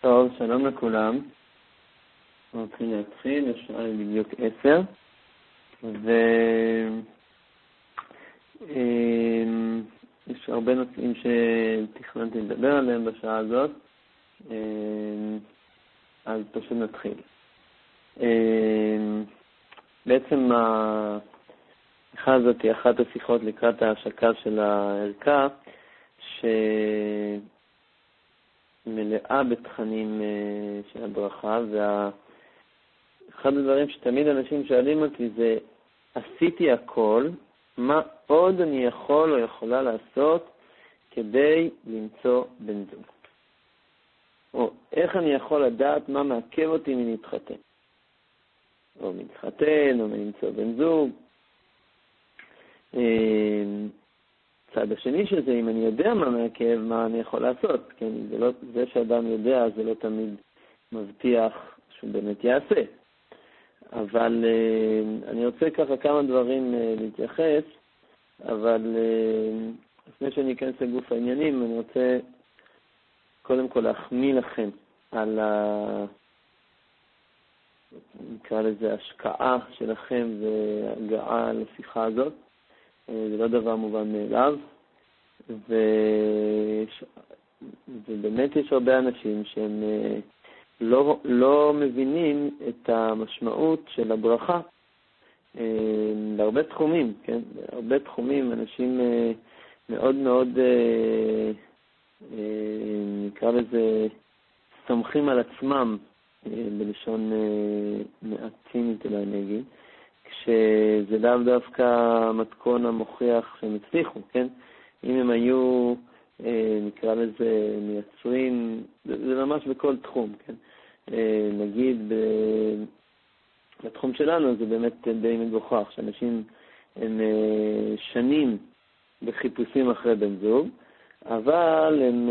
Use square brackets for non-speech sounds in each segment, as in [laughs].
טוב, שלום לכולם. רוצים להתחיל, השעה היא בדיוק עשר, ויש אמ, הרבה נושאים שתכננתי לדבר עליהם בשעה הזאת, אמ, אז פשוט נתחיל. אמ, בעצם השיחה הזאת היא אחת השיחות לקראת ההשקה של הערכה, ש... מלאה בתכנים אה, של הברכה, ואחד הדברים שתמיד אנשים שואלים אותי זה, עשיתי הכל, מה עוד אני יכול או יכולה לעשות כדי למצוא בן זוג? או איך אני יכול לדעת מה מעכב אותי מלהתחתן? או מלהתחתן, או מלמצוא בן זוג. הצד השני של זה, אם אני יודע מה מעכב, מה אני יכול לעשות. כן, זה, לא, זה שאדם יודע זה לא תמיד מבטיח שהוא באמת יעשה. אבל uh, אני רוצה ככה כמה דברים uh, להתייחס, אבל uh, לפני שאני אכנס לגוף העניינים, אני רוצה קודם כל להחמיא לכם על ה... נקרא לזה השקעה שלכם והגעה לשיחה הזאת. אה, זה לא דבר מובן מאליו, ו... ובאמת יש הרבה אנשים שהם אה, לא, לא מבינים את המשמעות של הברכה אה, בהרבה תחומים, כן? בהרבה תחומים אנשים מאוד מאוד, נקרא לזה, סומכים על עצמם, בלשון מעטינית אולי אני אגיד, שזה לאו דווקא המתכון המוכיח שהם הצליחו, כן? אם הם היו, אה, נקרא לזה, מייצרים, זה, ממש בכל תחום, כן? אה, נגיד ב, בתחום שלנו זה באמת די מגוחך, שאנשים הם אה, שנים בחיפושים אחרי בן זוג, אבל הם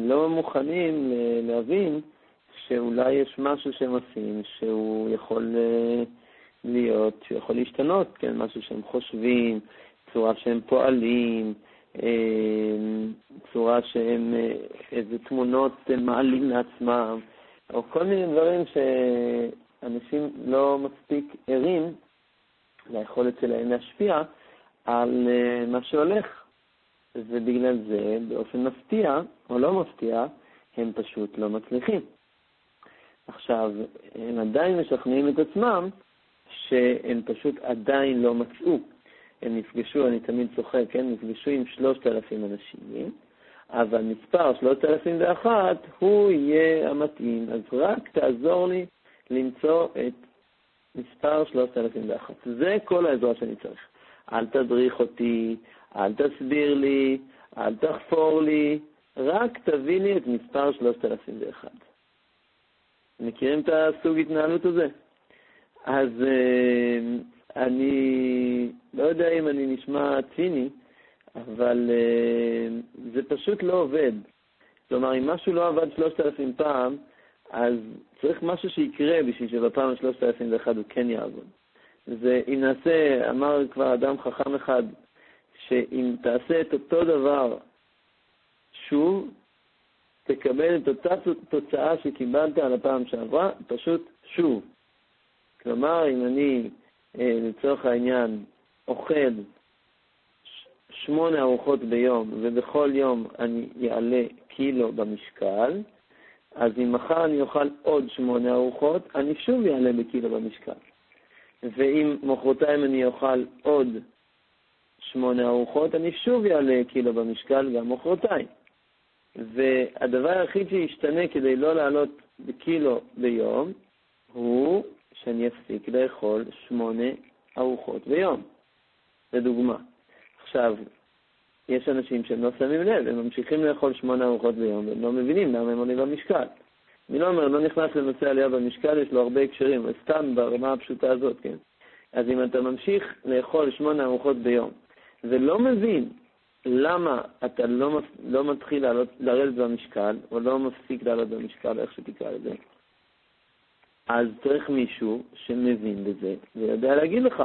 לא מוכנים להבין שאולי יש משהו שהם עושים שהוא יכול להיות, שהוא יכול להשתנות, כן, משהו שהם חושבים, צורה שהם פועלים, אה, צורה שהם, אה, איזה תמונות הם מעלים לעצמם, או כל מיני דברים שאנשים לא מספיק ערים ליכולת שלהם להשפיע על אה, מה שהולך. ובגלל זה, באופן מפתיע או לא מפתיע, הם פשוט לא מצליחים. עכשיו, הם עדיין משכנעים את עצמם שהם פשוט עדיין לא מצאו. הם נפגשו, אני תמיד צוחק, כן? נפגשו עם 3,000 אנשים, אבל מספר 3,001 הוא יהיה המתאים. אז רק תעזור לי למצוא את מספר 3,001. זה כל העזרה שאני צריך. אל תדריך אותי, אל תסביר לי, אל תחפור לי, רק תביא לי את מספר 3001. מכירים את הסוג התנהלות הזה? אז uh, אני לא יודע אם אני נשמע ציני, אבל uh, זה פשוט לא עובד. כלומר, אם משהו לא עבד שלושת אלפים פעם, אז צריך משהו שיקרה בשביל שבפעם השלושת אלפים ואחד הוא כן יעבוד. ואם נעשה, אמר כבר אדם חכם אחד, שאם תעשה את אותו דבר שוב, תקבל את אותה תוצאה שקיבלת על הפעם שעברה, פשוט שוב. כלומר, אם אני, אה, לצורך העניין, אוכל שמונה ארוחות ביום, ובכל יום אני אעלה קילו במשקל, אז אם מחר אני אוכל עוד שמונה ארוחות, אני שוב אעלה בקילו במשקל. ואם מחרתיים אני אוכל עוד שמונה ארוחות, אני שוב אעלה קילו במשקל גם מחרתיים. והדבר היחיד שישתנה כדי לא לעלות בקילו ביום, הוא שאני אפסיק לאכול שמונה ארוחות ביום, לדוגמה. עכשיו, יש אנשים שהם לא שמים לב, הם ממשיכים לאכול שמונה ארוחות ביום, והם לא מבינים למה הם עולים במשקל. אני לא אומר, לא נכנס לנושא עלייה במשקל, יש לו הרבה הקשרים, אבל סתם ברמה הפשוטה הזאת, כן? אז אם אתה ממשיך לאכול שמונה ארוחות ביום, ולא מבין למה אתה לא, לא מתחיל לרדת במשקל, או לא מפסיק לעלות במשקל, איך שתקרא לזה, אז צריך מישהו שמבין בזה ויודע להגיד לך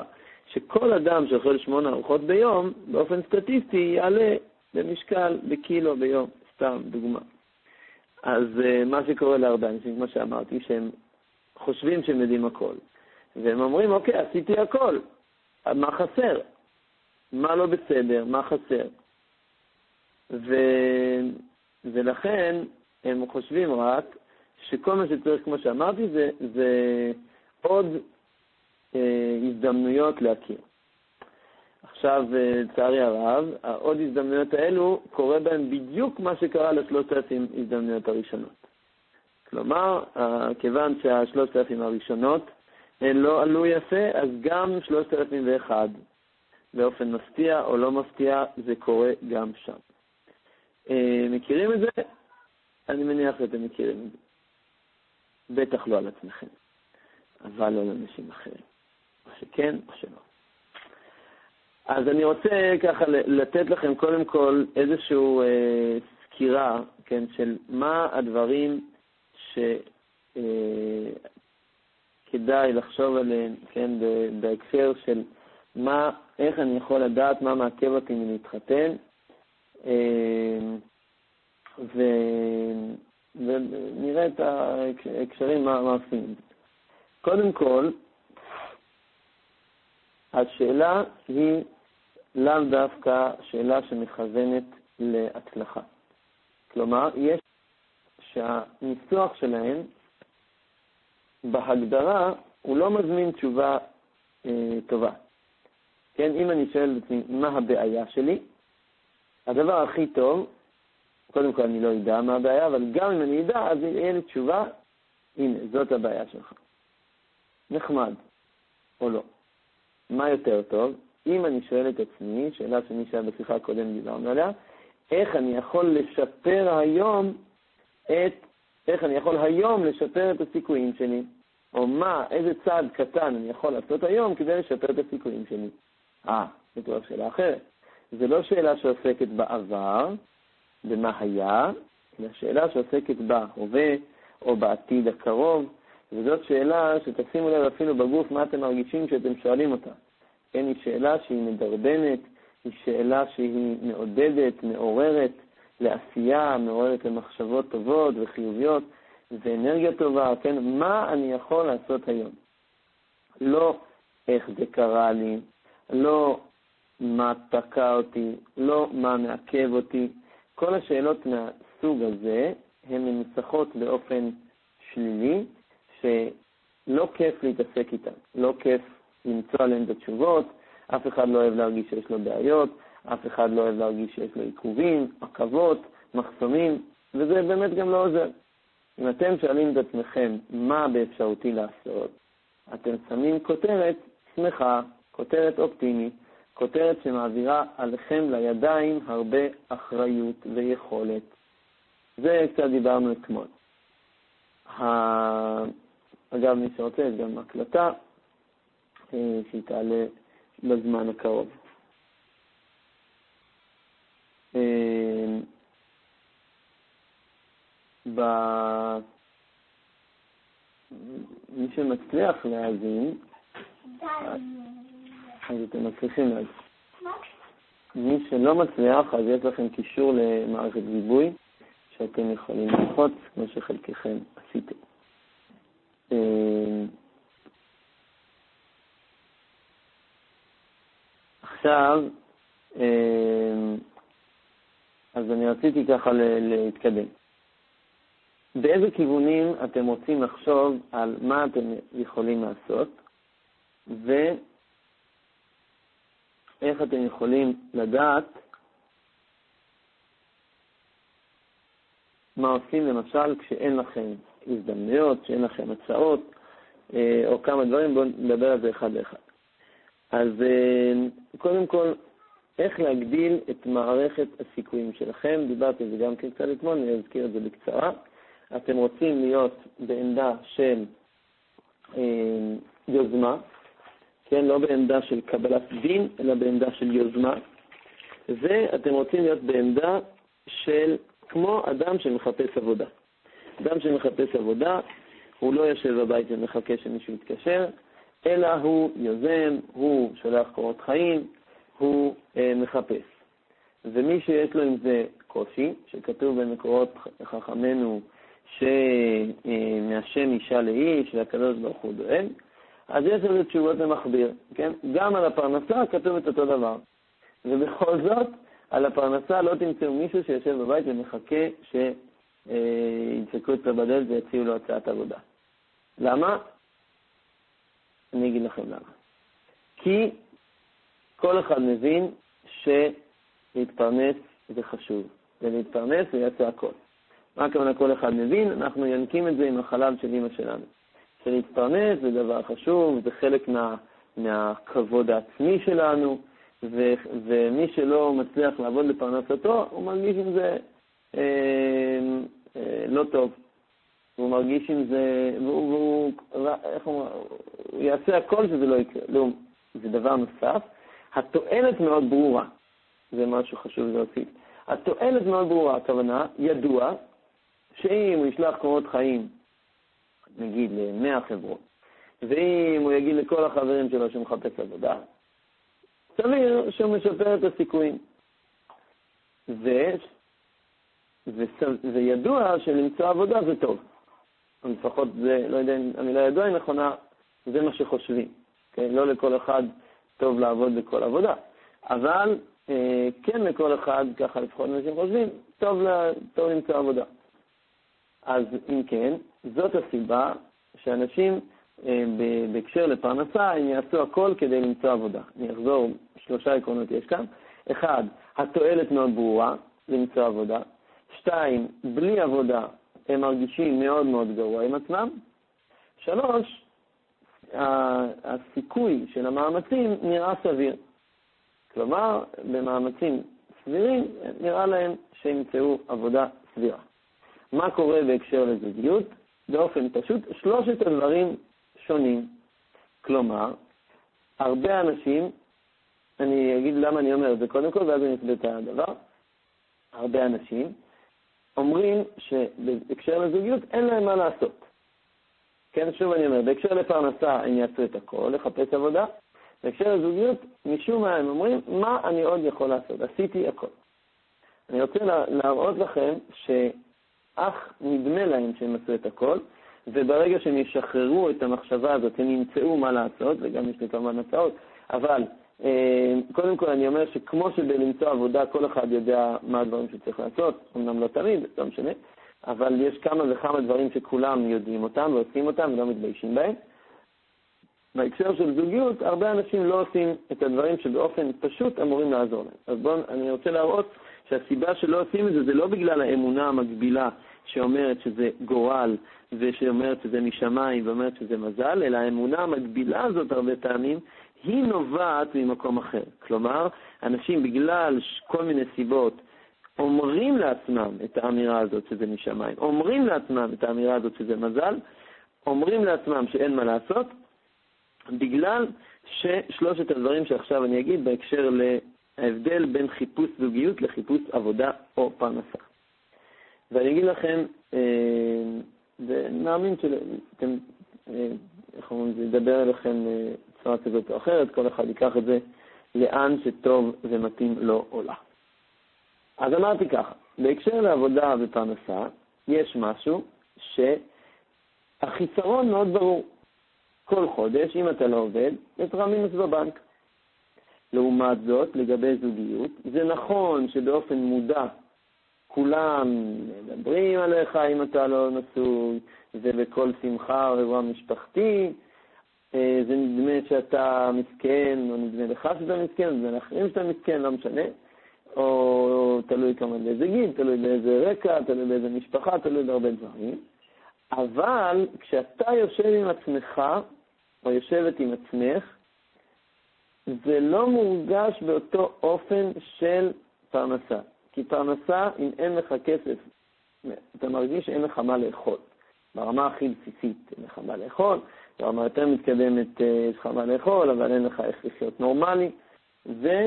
שכל אדם שאוכל שמונה ארוחות ביום, באופן סטטיסטי יעלה במשקל בקילו ביום, סתם דוגמה. אז uh, מה שקורה להרבה אנשים, כמו שאמרתי, שהם חושבים שהם יודעים הכל. והם אומרים, אוקיי, עשיתי הכל, מה חסר? מה לא בסדר? מה חסר? ו... ולכן הם חושבים רק שכל מה שצריך, כמו שאמרתי, זה, זה עוד אה, הזדמנויות להכיר. עכשיו, אה, לצערי הרב, העוד הזדמנויות האלו, קורה בהן בדיוק מה שקרה לשלושת אלפים הזדמנויות הראשונות. כלומר, כיוון שהשלושת אלפים הראשונות הן לא עלו יפה, אז גם שלושת אלפים ואחד, באופן מפתיע או לא מפתיע, זה קורה גם שם. אה, מכירים את זה? אני מניח שאתם מכירים את זה. בטח לא על עצמכם, אבל לא לאנשים אחרים. או שכן או שלא. אז אני רוצה ככה לתת לכם קודם כל איזושהי אה, סקירה, כן, של מה הדברים שכדאי אה, לחשוב עליהם, כן, בהקשר של מה, איך אני יכול לדעת מה מעכב אותי מלהתחתן, אה, ו... ונראה את ההקשרים, עושים. קודם כל, השאלה היא לאו דווקא שאלה שמכוונת להצלחה. כלומר, יש שהניסוח שלהם בהגדרה הוא לא מזמין תשובה אה, טובה. כן, אם אני שואל את עצמי מה הבעיה שלי, הדבר הכי טוב, קודם כל אני לא אדע מה הבעיה, אבל גם אם אני אדע, אז יהיה לי תשובה, הנה, זאת הבעיה שלך. נחמד, או לא. מה יותר טוב? אם אני שואל את עצמי, שאלה שמי שהיה בשיחה הקודמת דיברנו עליה, איך אני יכול לשפר היום את, איך אני יכול היום לשפר את הסיכויים שלי, או מה, איזה צעד קטן אני יכול לעשות היום כדי לשפר את הסיכויים שלי. אה, זו כבר שאלה אחרת. זו לא שאלה שעוסקת בעבר, במה היה, אלא שאלה שעוסקת בהווה או בעתיד הקרוב, וזאת שאלה שתשימו לב אפילו בגוף מה אתם מרגישים כשאתם שואלים אותה. כן, היא שאלה שהיא מדרבנת, היא שאלה שהיא מעודדת, מעוררת לעשייה, מעוררת למחשבות טובות וחיוביות ואנרגיה טובה, כן, מה אני יכול לעשות היום? לא איך זה קרה לי, לא מה תקע אותי, לא מה מעכב אותי. כל השאלות מהסוג הזה הן מנוסחות באופן שלילי, שלא כיף להתעסק איתן, לא כיף למצוא עליהן את התשובות, אף אחד לא אוהב להרגיש שיש לו בעיות, אף אחד לא אוהב להרגיש שיש לו עיכובים, עכבות, מחסומים, וזה באמת גם לא עוזר. אם אתם שואלים את עצמכם מה באפשרותי לעשות, אתם שמים כותרת שמחה, כותרת אופטימית, כותרת שמעבירה עליכם לידיים הרבה אחריות ויכולת. זה קצת דיברנו אתמול. אגב, מי שרוצה, יש גם הקלטה אה, שהיא תעלה בזמן הקרוב. אה, ב... מי שמצליח להאזין, אז אתם מצליחים להאזין. מי שלא מצליח, אז יש לכם קישור למערכת גיבוי שאתם יכולים ללחוץ, כמו שחלקכם עשיתם. אה, עכשיו, אה, אז אני רציתי ככה להתקדם. באיזה כיוונים אתם רוצים לחשוב על מה אתם יכולים לעשות, ואיך אתם יכולים לדעת מה עושים למשל כשאין לכם הזדמנויות, כשאין לכם הצעות, אה, או כמה דברים, בואו נדבר על זה אחד לאחד. אז אה, קודם כל, איך להגדיל את מערכת הסיכויים שלכם. דיברתי על זה גם כן קצת אתמול, אני אזכיר את זה בקצרה. אתם רוצים להיות בעמדה של אה, יוזמה, כן, לא בעמדה של קבלת דין, אלא בעמדה של יוזמה, ואתם רוצים להיות בעמדה של כמו אדם שמחפש עבודה. אדם שמחפש עבודה, הוא לא יושב בבית ומחכה שמישהו יתקשר, אלא הוא יוזם, הוא שולח קורות חיים, הוא אה, מחפש. ומי שיש לו עם זה קושי, שכתוב במקורות חכמינו שמהשם אישה לאיש והקדוש ברוך הוא דואג, אז יש לזה תשובות למכביר, כן? גם על הפרנסה כתוב את אותו דבר. ובכל זאת, על הפרנסה לא תמצאו מישהו שיושב בבית ומחכה שידפקו אצלו בדלת ויציעו לו הצעת עבודה. למה? אני אגיד לכם למה. כי כל אחד מבין שלהתפרנס זה חשוב, ולהתפרנס זה יעשה הכל. מה הכוונה כל אחד מבין? אנחנו ינקים את זה עם החלב של אמא שלנו. שלהתפרנס זה דבר חשוב, זה חלק מה, מהכבוד העצמי שלנו, ו, ומי שלא מצליח לעבוד לפרנסתו, הוא מרגיש עם זה אה, אה, לא טוב. הוא מרגיש עם זה, והוא, והוא, איך הוא, הוא יעשה הכל שזה לא יקרה. לא, זה דבר נוסף. התועלת מאוד ברורה, זה משהו חשוב להוסיף. התועלת מאוד ברורה, הכוונה, ידוע שאם הוא ישלח קורות חיים, נגיד ל-100 חברות, ואם הוא יגיד לכל החברים שלו שהוא מחפש עבודה, סביר שהוא משפר את הסיכויים. ו... וידוע שלמצוא עבודה זה טוב. לפחות זה, לא יודע המילה ידוע היא נכונה, זה מה שחושבים. כן? לא לכל אחד טוב לעבוד בכל עבודה, אבל אה, כן לכל אחד, ככה לפחות אנשים חושבים, טוב, לה, טוב למצוא עבודה. אז אם כן, זאת הסיבה שאנשים אה, בהקשר לפרנסה, הם יעשו הכל כדי למצוא עבודה. אני אחזור, שלושה עקרונות יש כאן. אחד, התועלת מאוד ברורה למצוא עבודה. שתיים, בלי עבודה הם מרגישים מאוד מאוד גרוע עם עצמם. שלוש, הסיכוי של המאמצים נראה סביר. כלומר, במאמצים סבירים נראה להם שימצאו עבודה סבירה. מה קורה בהקשר לזוגיות? באופן פשוט, שלושת הדברים שונים. כלומר, הרבה אנשים, אני אגיד למה אני אומר את זה קודם כל, ואז אני אסביר את הדבר. הרבה אנשים אומרים שבהקשר לזוגיות אין להם מה לעשות. כן, שוב אני אומר, בהקשר לפרנסה הם יעשו את הכל, לחפש עבודה. בהקשר לזוגיות, משום מה הם אומרים, מה אני עוד יכול לעשות? עשיתי הכל. אני רוצה להראות לכם שאך נדמה להם שהם עשו את הכל, וברגע שהם ישחררו את המחשבה הזאת, הם ימצאו מה לעשות, וגם יש לי כמובן הצעות, אבל אה, קודם כל אני אומר שכמו שבלמצוא עבודה כל אחד יודע מה הדברים שצריך לעשות, אמנם לא תמיד, לא משנה, אבל יש כמה וכמה דברים שכולם יודעים אותם ועושים אותם ולא מתביישים בהם. בהקשר של זוגיות, הרבה אנשים לא עושים את הדברים שבאופן פשוט אמורים לעזור להם. אז בואו, אני רוצה להראות שהסיבה שלא עושים את זה, זה לא בגלל האמונה המקבילה שאומרת שזה גורל ושאומרת שזה משמיים ואומרת שזה מזל, אלא האמונה המקבילה הזאת הרבה פעמים היא נובעת ממקום אחר. כלומר, אנשים בגלל כל מיני סיבות אומרים לעצמם את האמירה הזאת שזה משמיים, אומרים לעצמם את האמירה הזאת שזה מזל, אומרים לעצמם שאין מה לעשות, בגלל ששלושת הדברים שעכשיו אני אגיד בהקשר להבדל בין חיפוש זוגיות לחיפוש עבודה או פרנסה. ואני אגיד לכם, אה, ומאמין שאתם, אה, איך אומרים, זה ידבר אליכם אה, בצורה כזאת או אחרת, כל אחד ייקח את זה לאן שטוב ומתאים לו או לה. אז אמרתי ככה, בהקשר לעבודה ופרנסה, יש משהו שהחיסרון מאוד ברור. כל חודש, אם אתה לא עובד, יש לך מינוס בבנק. לעומת זאת, לגבי זוגיות, זה נכון שבאופן מודע כולם מדברים עליך אם אתה לא נשוי, ובכל שמחה או אירוע משפחתי, אה, זה נדמה שאתה מסכן, או נדמה לך שאתה מסכן, נדמה לאחרים שאתה מסכן, לא משנה. או תלוי כמובן באיזה גיל, תלוי באיזה רקע, תלוי באיזה משפחה, תלוי בהרבה דברים. אבל כשאתה יושב עם עצמך, או יושבת עם עצמך, זה לא מורגש באותו אופן של פרנסה. כי פרנסה, אם אין לך כסף, אתה מרגיש שאין לך מה לאכול. ברמה הכי בסיסית אין לך מה לאכול, ברמה יותר מתקדמת אה, יש לך מה לאכול, אבל אין לך איך לחיות נורמלי. ואתה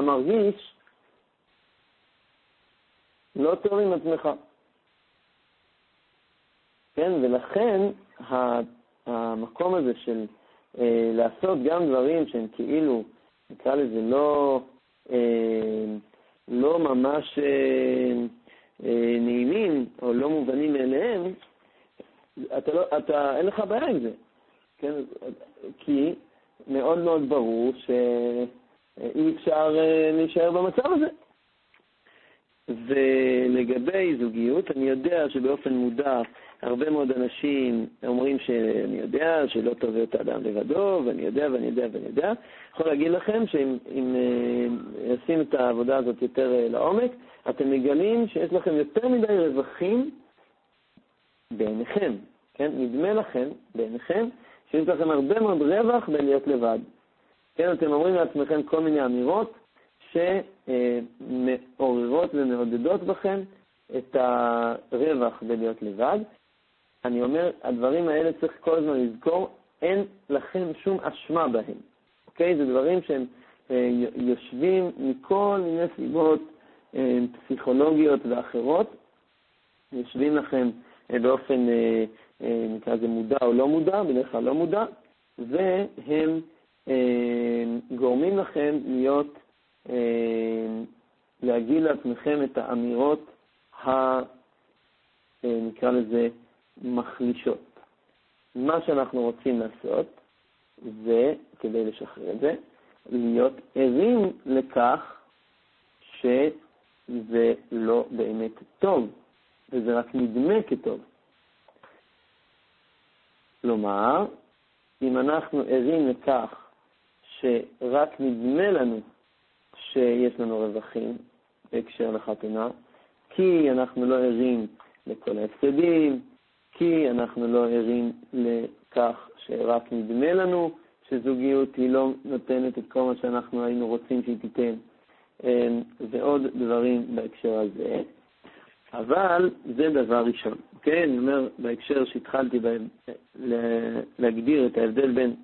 מרגיש לא טוב עם עצמך. כן, ולכן המקום הזה של אה, לעשות גם דברים שהם כאילו, נקרא לזה, לא, אה, לא ממש, אה, אה, נעימים או לא מובנים מאליהם, אתה לא, אתה, אין לך בעיה עם זה, כן? כי מאוד מאוד ברור שאי אפשר אה, להישאר במצב הזה. ולגבי זוגיות, אני יודע שבאופן מודע הרבה מאוד אנשים אומרים שאני יודע שלא טוב להיות האדם לבדו, ואני יודע ואני יודע ואני יודע. אני יכול להגיד לכם שאם עושים אה, את העבודה הזאת יותר אה, לעומק, אתם מגלים שיש לכם יותר מדי רווחים בעיניכם, כן? נדמה לכם, בעיניכם, שיש לכם הרבה מאוד רווח בלהיות לבד. כן, אתם אומרים לעצמכם כל מיני אמירות שמעוררות ומעודדות בכם את הרווח בלהיות לבד. אני אומר, הדברים האלה צריך כל הזמן לזכור, אין לכם שום אשמה בהם, אוקיי? זה דברים שהם אה, יושבים מכל מיני סיבות אה, פסיכולוגיות ואחרות, יושבים לכם אה, באופן, אה, אה, נקרא לזה מודע או לא מודע, בדרך כלל לא מודע, והם אה, גורמים לכם להיות אה, להגיד לעצמכם את האמירות ה... אה, נקרא לזה מחלישות. מה שאנחנו רוצים לעשות זה, כדי לשחרר את זה, להיות ערים לכך שזה לא באמת טוב, וזה רק נדמה כטוב. כלומר, אם אנחנו ערים לכך שרק נדמה לנו שיש לנו רווחים בהקשר לחתונה, כי אנחנו לא ערים לכל ההפסדים, כי אנחנו לא ערים לכך שרק נדמה לנו שזוגיות היא לא נותנת את כל מה שאנחנו היינו רוצים שהיא תיתן, אמ, ועוד דברים בהקשר הזה. אבל זה דבר ראשון, אוקיי? אני אומר בהקשר שהתחלתי בהם, להגדיר את ההבדל בין,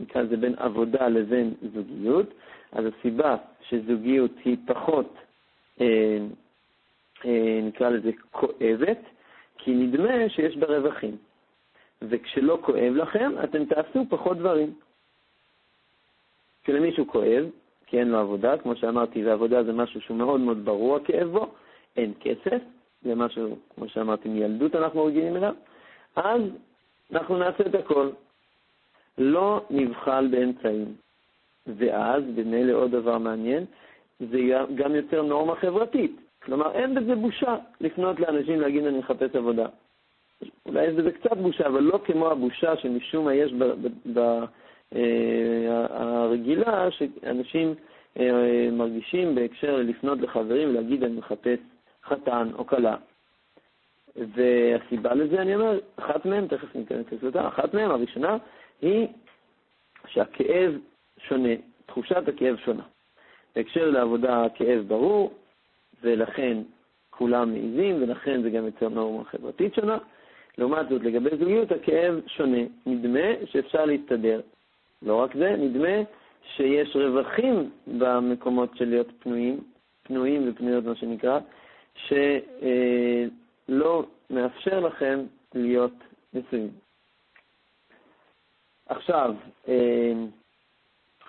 נקרא לזה בין עבודה לבין זוגיות. אז הסיבה שזוגיות היא פחות, אה, אה, נקרא לזה, כואבת, כי נדמה שיש בה רווחים. וכשלא כואב לכם, אתם תעשו פחות דברים. כשלמישהו כואב, כי אין לו עבודה, כמו שאמרתי, ועבודה זה משהו שהוא מאוד מאוד ברור, הכאב בו, אין כסף, זה משהו, כמו שאמרתי, מילדות אנחנו רגילים אליו, אז אנחנו נעשה את הכל. לא נבחל באמצעים. ואז, במילא עוד דבר מעניין, זה גם יותר נורמה חברתית. כלומר, אין בזה בושה לפנות לאנשים להגיד אני מחפש עבודה. אולי יש בזה קצת בושה, אבל לא כמו הבושה שמשום מה יש ברגילה, אה, שאנשים אה, מרגישים בהקשר לפנות לחברים ולהגיד אני מחפש חתן או כלה. והסיבה לזה, אני אומר, אחת מהן, תכף ניכנס לזה, אחת מהן, הראשונה, היא שהכאב שונה, תחושת הכאב שונה. בהקשר לעבודה הכאב ברור, ולכן כולם מעיזים, ולכן זה גם יוצר נורמה חברתית שונה. לעומת זאת, לגבי זוגיות, הכאב שונה. נדמה שאפשר להסתדר. לא רק זה, נדמה שיש רווחים במקומות של להיות פנויים, פנויים ופנויות, מה שנקרא, שלא מאפשר לכם להיות נשואים. עכשיו, אה,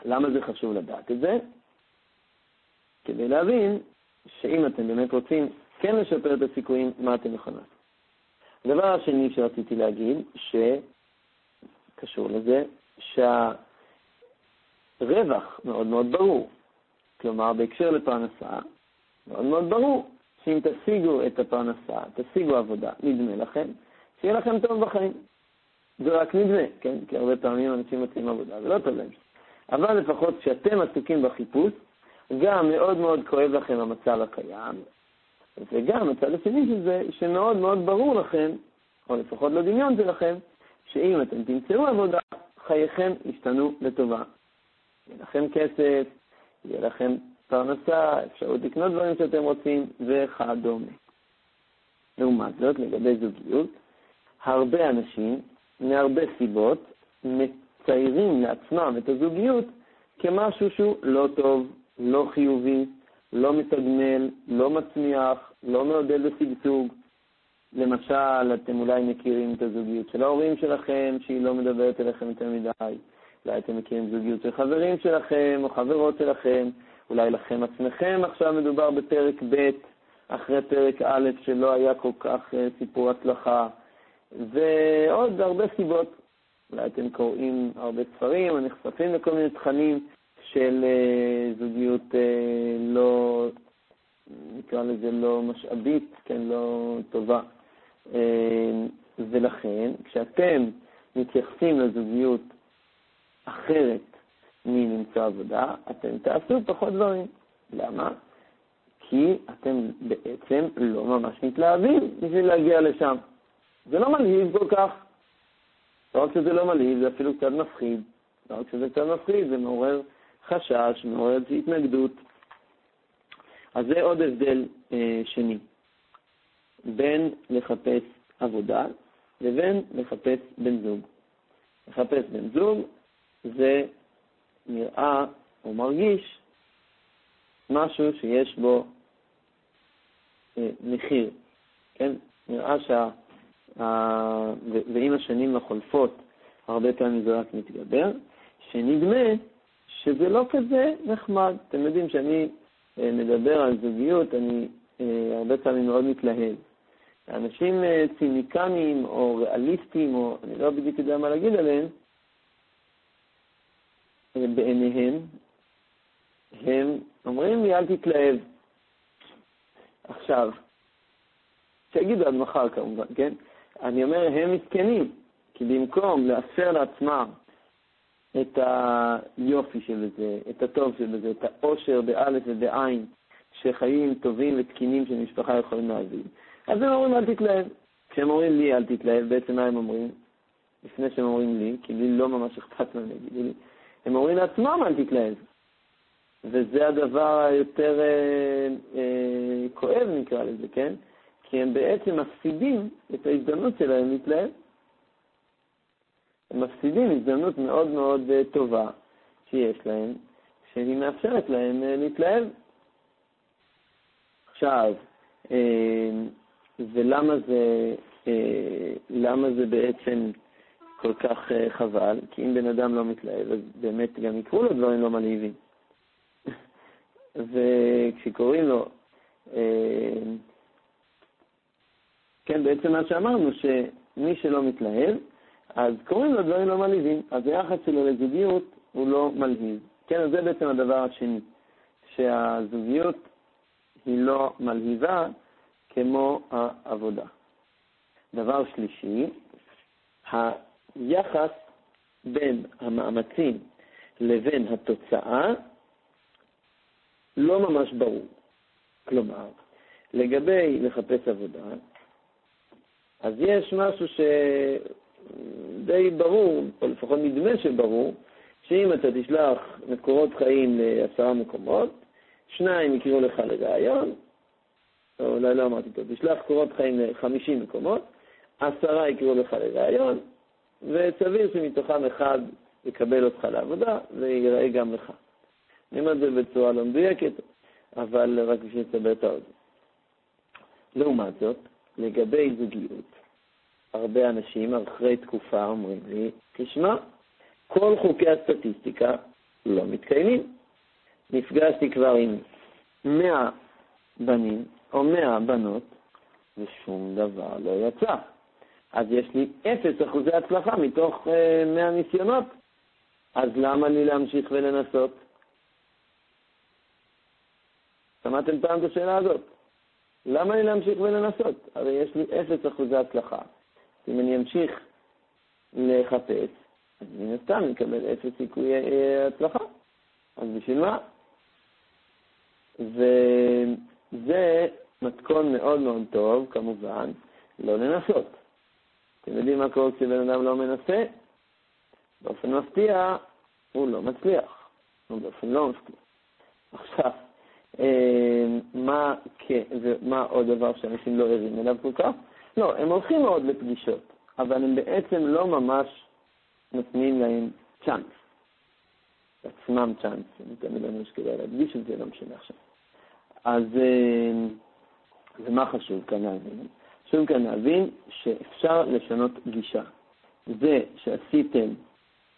למה זה חשוב לדעת את זה? כדי להבין שאם אתם באמת רוצים כן לשפר את הסיכויים, מה אתם יכולים. הדבר השני שרציתי להגיד, שקשור לזה, שהרווח מאוד מאוד ברור. כלומר, בהקשר לפרנסה, מאוד מאוד ברור שאם תשיגו את הפרנסה, תשיגו עבודה, נדמה לכם, שיהיה לכם טוב בחיים. זה רק נדמה, כן? כי הרבה פעמים אנשים מוצאים עבודה ולא טוב להם. אבל לפחות כשאתם עסוקים בחיפוש, גם מאוד מאוד כואב לכם המצב הקיים, וגם הצד השני של זה, שמאוד מאוד ברור לכם, או לפחות לדמיון שלכם, שאם אתם תמצאו עבודה, חייכם ישתנו לטובה. יהיה לכם כסף, יהיה לכם פרנסה, אפשרות לקנות דברים שאתם רוצים, וכדומה. לעומת זאת, לגבי זוגיות, הרבה אנשים, מהרבה סיבות, מציירים לעצמם את הזוגיות כמשהו שהוא לא טוב, לא חיובי, לא מתגמל, לא מצמיח, לא מעודד לשגשוג. למשל, אתם אולי מכירים את הזוגיות של ההורים שלכם, שהיא לא מדברת אליכם יותר מדי. אולי אתם מכירים זוגיות של חברים שלכם או חברות שלכם, אולי לכם עצמכם עכשיו מדובר בפרק ב', אחרי פרק א' שלא היה כל כך אה, סיפור הצלחה, ועוד הרבה סיבות. אולי אתם קוראים הרבה ספרים או נחשפים לכל מיני תכנים של אה, זוגיות אה, לא, נקרא לזה לא משאבית, כן, לא טובה. ולכן, כשאתם מתייחסים לזוגיות אחרת מלמצוא עבודה, אתם תעשו פחות דברים. למה? כי אתם בעצם לא ממש מתלהבים בשביל להגיע לשם. זה לא מלהיב כל כך. לא רק שזה לא מלהיב, זה אפילו קצת מפחיד. לא רק שזה קצת מפחיד, זה מעורר חשש, מעורר התנגדות. אז זה עוד הבדל אה, שני בין לחפש עבודה לבין לחפש בן זוג. לחפש בן זוג זה נראה או מרגיש משהו שיש בו אה, מחיר, כן? נראה שה... ה... ועם השנים החולפות הרבה פעמים זה רק מתגבר, שנדמה שזה לא כזה נחמד. אתם יודעים שאני אה, מדבר על זוגיות, אני אה, הרבה פעמים מאוד מתלהב. אנשים ציניקנים או ריאליסטים, או אני לא בדיוק יודע מה להגיד עליהם, בעיניהם, הם אומרים לי, אל תתלהב. עכשיו, שיגידו עד מחר כמובן, כן? אני אומר, הם מסכנים, כי במקום לאפשר לעצמם את היופי שבזה, את הטוב שבזה, את האושר באלף ובעין, שחיים טובים ותקינים של משפחה יכולים להביא, אז הם אומרים, אל תתלהב. כשהם אומרים לי, אל תתלהב, בעצם מה הם אומרים? לפני שהם אומרים לי, כי לי לא ממש אכפת מה הם יגידו לי, הם אומרים לעצמם, אל תתלהב. וזה הדבר היותר אה, אה, כואב, נקרא לזה, כן? כי הם בעצם מפסידים את ההזדמנות שלהם להתלהב. הם מפסידים הזדמנות מאוד מאוד אה, טובה שיש להם, שהיא מאפשרת להם אה, להתלהב. עכשיו, אה, ולמה זה, למה זה בעצם כל כך חבל? כי אם בן אדם לא מתלהב, אז באמת גם יקרו לו דברים לא מלהיבים. וכשקוראים לו, כן, בעצם מה שאמרנו, שמי שלא מתלהב, אז קוראים לו דברים לא מלהיבים. אז היחס שלו לזוגיות הוא לא מלהיב. כן, אז זה בעצם הדבר השני, שהזוגיות היא לא מלהיבה כמו העבודה. דבר שלישי, היחס בין המאמצים לבין התוצאה לא ממש ברור. כלומר, לגבי לחפש עבודה, אז יש משהו שדי ברור, או לפחות נדמה שברור, שאם אתה תשלח מקורות חיים לעשרה מקומות, שניים יקראו לך לראיון, או אולי לא אמרתי טוב, תשלח קורות חיים ל-50 מקומות, עשרה יקראו לך לראיון, וסביר שמתוכם אחד יקבל אותך לעבודה ויראה גם לך. אני אומר את זה בצורה לא מדויקת, אבל רק בשביל לסבר את האוזן. לעומת זאת, לגבי זוגיות, הרבה אנשים אחרי תקופה אומרים לי, תשמע, כל חוקי הסטטיסטיקה לא מתקיימים. נפגשתי כבר עם 100 בנים או 100 בנות, ושום דבר לא יצא. אז יש לי 0 אחוזי הצלחה מתוך uh, 100 ניסיונות. אז למה לי להמשיך ולנסות? שמעתם פעם את השאלה הזאת? למה לי להמשיך ולנסות? הרי יש לי אפס אחוזי הצלחה. אם אני אמשיך לחפש, אז מן הסתם אקבל אפס סיכוי אה, הצלחה. אז בשביל מה? וזה מתכון מאוד מאוד טוב, כמובן, לא לנסות. אתם יודעים מה קורה כשבן אדם לא מנסה? באופן מפתיע, הוא לא מצליח. הוא באופן לא מפתיע. עכשיו, אה, מה, ומה עוד דבר שאנשים לא ערים אליו כל כך? לא, הם הולכים מאוד לפגישות, אבל הם בעצם לא ממש נותנים להם צ'אנס. עצמם צ'אנס, אני תמיד אומר שכדאי להדגיש את זה, לא משנה עכשיו. אז ומה אה, חשוב כאן להבין? חשוב כאן להבין שאפשר לשנות גישה. זה שעשיתם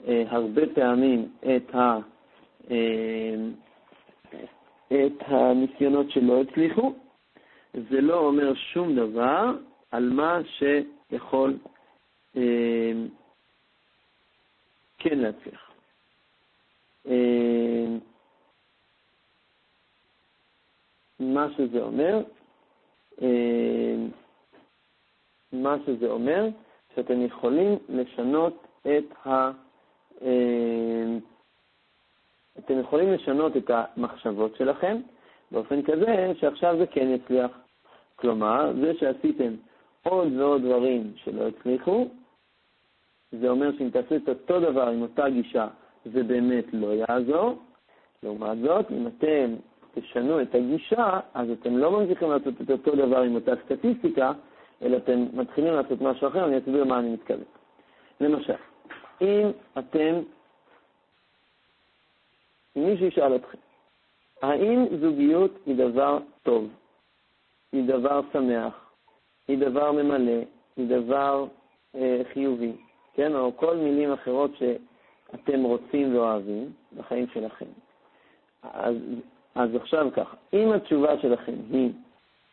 אה, הרבה פעמים את ה... אה, את הניסיונות שלא הצליחו, זה לא אומר שום דבר על מה שיכול אה, כן להצליח. אה, מה שזה אומר, אה, מה שזה אומר, שאתם יכולים לשנות את ה... אה, אתם יכולים לשנות את המחשבות שלכם באופן כזה שעכשיו זה כן יצליח. כלומר, זה שעשיתם עוד ועוד דברים שלא הצליחו, זה אומר שאם תעשו את אותו דבר עם אותה גישה, זה באמת לא יעזור. לעומת זאת, אם אתם תשנו את הגישה, אז אתם לא ממשיכים לעשות את אותו דבר עם אותה סטטיסטיקה, אלא אתם מתחילים לעשות משהו אחר, אני אסביר מה אני מתכוון. למשל, אם אתם, אם מישהו ישאל אתכם, האם זוגיות היא דבר טוב, היא דבר שמח, היא דבר ממלא, היא דבר אה, חיובי, כן? או כל מילים אחרות שאתם רוצים ואוהבים בחיים שלכם. אז, אז עכשיו ככה, אם התשובה שלכם היא,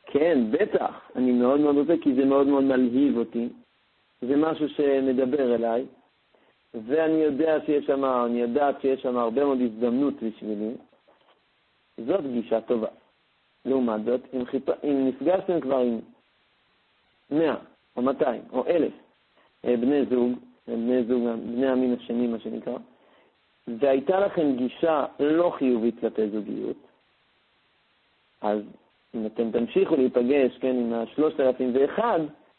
כן, בטח, אני מאוד מאוד רוצה, כי זה מאוד מאוד מלהיב אותי, זה משהו שמדבר אליי, ואני יודע שיש שם, אני יודעת שיש שם הרבה מאוד הזדמנות בשבילי, זאת גישה טובה. לעומת זאת, אם, חיפ... אם נפגשתם כבר עם 100 או 200 או 1,000 אה, בני זוג, אה, בני זוג, בני המין השני, מה שנקרא, והייתה לכם גישה לא חיובית כלפי זוגיות, אז אם אתם תמשיכו להיפגש, כן, עם ה-3001,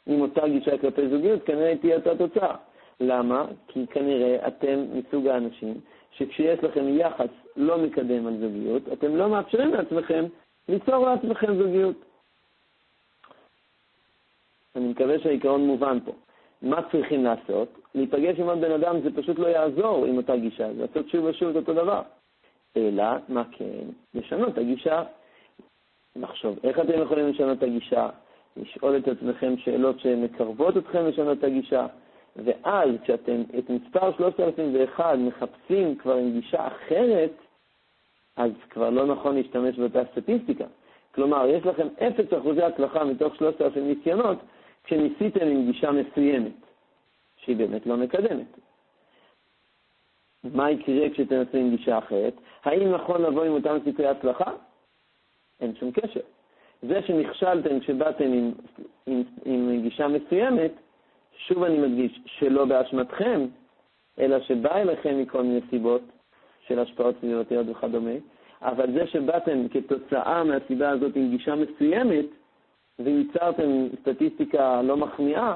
עם אותה גישה כלפי זוגיות, כנראה תהיה אותה תוצאה. למה? כי כנראה אתם מסוג האנשים שכשיש לכם יחס לא מקדם על זוגיות, אתם לא מאפשרים לעצמכם ליצור לעצמכם זוגיות. אני מקווה שהעיקרון מובן פה. מה צריכים לעשות? להיפגש עם עוד בן אדם זה פשוט לא יעזור עם אותה גישה, לעשות שוב ושוב את אותו דבר. אלא, מה כן? לשנות את הגישה. לחשוב איך אתם יכולים לשנות את הגישה, לשאול את עצמכם שאלות שמקרבות אתכם לשנות את הגישה, ואז כשאתם את מספר 3001 מחפשים כבר עם גישה אחרת, אז כבר לא נכון להשתמש באותה סטטיסטיקה. כלומר, יש לכם 0% הצלחה מתוך 3,000 ניסיונות כשניסיתם עם גישה מסוימת, שהיא באמת לא מקדמת. מה יקרה כשתנסו עם גישה אחרת? האם נכון לבוא עם אותם סיכויי הצלחה? אין שום קשר. זה שנכשלתם כשבאתם עם, עם, עם גישה מסוימת, שוב אני מדגיש, שלא באשמתכם, אלא שבא אליכם מכל מיני סיבות של השפעות סביבתיות וכדומה, אבל זה שבאתם כתוצאה מהסיבה הזאת עם גישה מסוימת, וייצרתם סטטיסטיקה לא מחמיאה,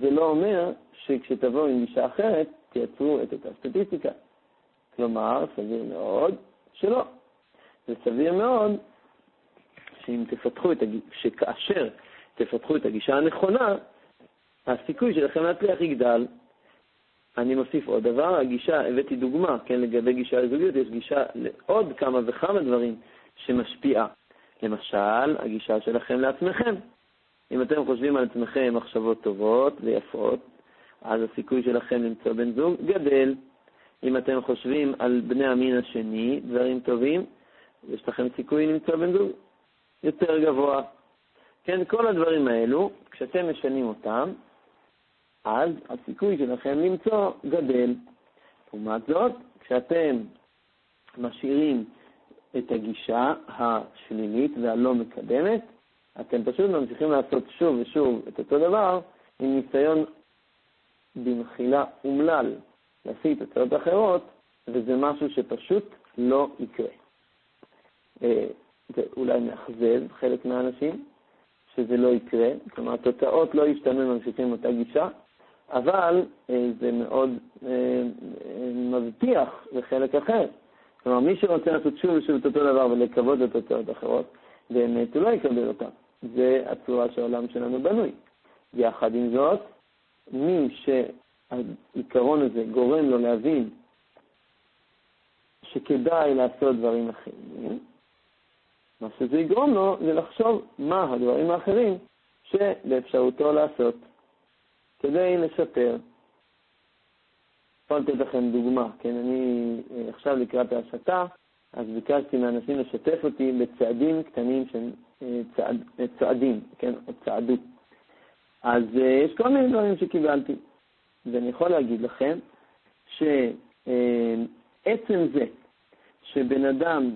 זה לא אומר שכשתבואו עם גישה אחרת, תייצרו את אותה סטטיסטיקה. כלומר, סביר מאוד שלא. זה סביר מאוד שאם תפתחו את הגישה, שכאשר תפתחו את הגישה הנכונה, הסיכוי שלכם להצליח יגדל. אני מוסיף עוד דבר, הגישה, הבאתי דוגמה, כן, לגבי גישה לזוגיות, יש גישה לעוד כמה וכמה דברים שמשפיעה. למשל, הגישה שלכם לעצמכם. אם אתם חושבים על עצמכם מחשבות טובות ויפות, אז הסיכוי שלכם למצוא בן זוג גדל. אם אתם חושבים על בני המין השני, דברים טובים, יש לכם סיכוי למצוא בן זוג יותר גבוה. כן, כל הדברים האלו, כשאתם משנים אותם, אז הסיכוי שלכם למצוא גדל. לעומת זאת, כשאתם משאירים את הגישה השלילית והלא מקדמת, אתם פשוט ממשיכים לעשות שוב ושוב את אותו דבר עם ניסיון במחילה אומלל להשיג תוצאות אחרות, וזה משהו שפשוט לא יקרה. אה, זה אולי מאכזב חלק מהאנשים, שזה לא יקרה, כלומר התוצאות לא ישתנו אם ממשיכים אותה גישה, אבל אה, זה מאוד אה, מבטיח לחלק אחר. כלומר, מי שרוצה לעשות שוב ושוב את אותו דבר ולקוות לתוצאות אחרות, באמת הוא לא יקבל אותה. זה הצורה שהעולם שלנו בנוי. יחד עם זאת, מי שהעיקרון הזה גורם לו להבין שכדאי לעשות דברים אחרים, מה שזה יגרום לו זה לחשוב מה הדברים האחרים שבאפשרותו לעשות. כדי לשפר. יכול לתת לכם דוגמה, כן, אני אה, עכשיו לקראת ההסתה, אז ביקשתי מאנשים לשתף אותי בצעדים קטנים של צעד, צעדים, כן, או צעדות. אז יש כל מיני דברים שקיבלתי, ואני יכול להגיד לכם שעצם זה שבן אדם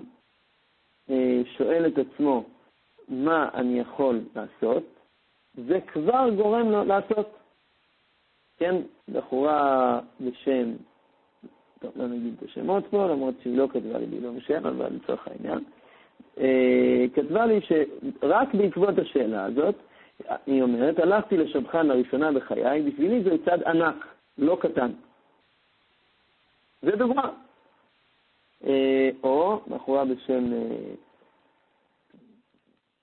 שואל את עצמו מה אני יכול לעשות, זה כבר גורם לו לעשות. כן, בחורה בשם, טוב, לא נגיד את השמות פה, למרות שהיא לא כתבה לי בעילום שם, אבל לצורך העניין, אה, כתבה לי שרק בעקבות השאלה הזאת, היא אומרת, הלכתי לשבחן לראשונה בחיי, בשבילי זה צד ענק, לא קטן. זה דוגמה. אה, או בחורה בשם אה,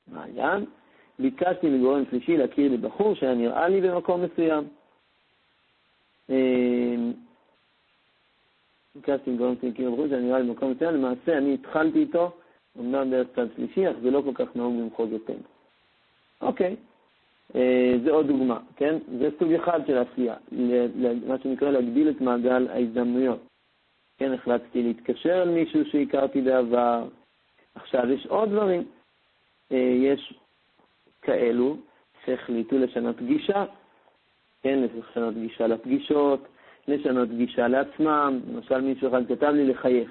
מעיין, ביקשתי מגורם שלישי להכיר לבחור שהיה נראה לי במקום מסוים. ביקשתי שלישי להכיר לבחור שהיה נראה לי במקום מסוים, למעשה אני התחלתי איתו, אמנם דרך צד שלישי, אך זה לא כל כך נהוג במחוזותינו. אוקיי, אה, זה עוד דוגמה, כן? זה סוג אחד של עשייה, מה שנקרא להגדיל את מעגל ההזדמנויות. כן, החלטתי להתקשר על מישהו שהכרתי בעבר. עכשיו, יש עוד דברים. אה, יש כאלו שהחליטו לשנות גישה, כן, לשנות גישה לפגישות, לשנות גישה לעצמם. למשל, מישהו אחד כתב לי לחייך.